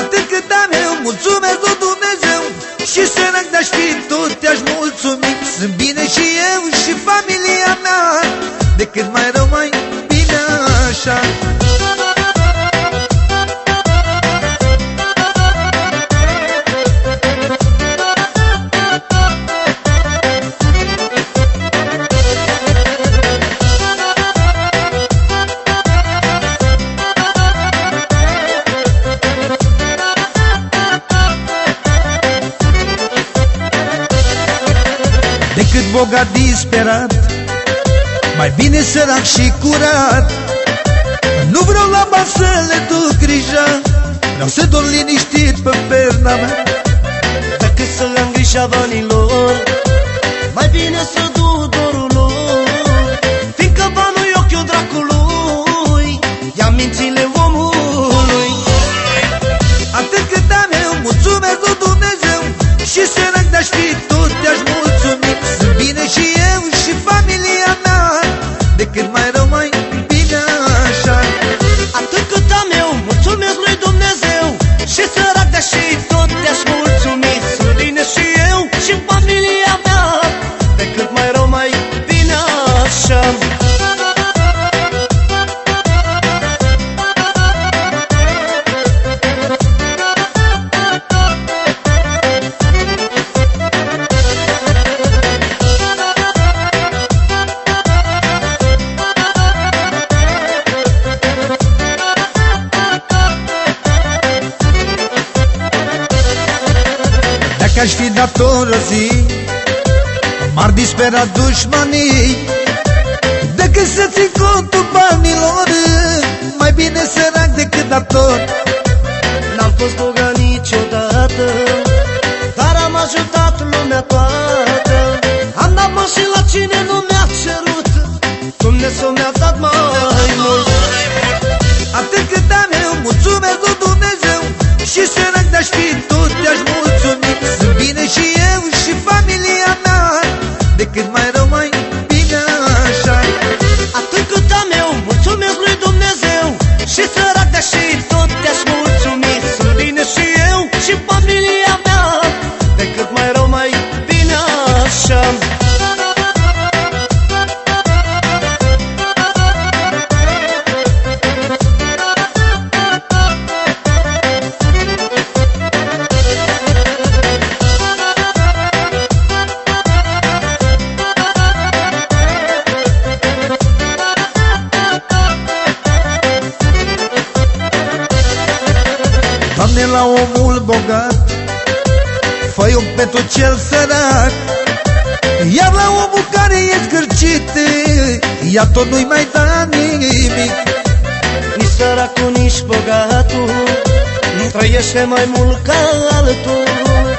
Atât cât am eu, mulțumesc lui Dumnezeu. Și sărac de-aș fi tot te-aș mulțumi. Sunt bine și eu și familia Decât bogat disperat. Mai bine sărac și curat. Nu vreau la bani să le duc grija. Vreau să dorm liniștit pe perna mea. Decât să le-am grija banilor Mai bine să duc dorul lor. Fiindcă banul e ochiul dracului Ia mințile omului. Atât cât am eu, mulțumesc lui Dumnezeu Și sărac de-aș fi Dacă aș fi dator o zi M-ar dispera dușmanii. Decât să ții contul banilor Mai bine sărac decât dator. N-am fost bogat niciodată Dar am ajutat lumea toată la omul bogat fă un pentru cel sărac. Iar la omul care e zgârcit Ea tot nu-i mai da nimic. Nici săracul, nici bogatul Nu trăiește mai mult ca altul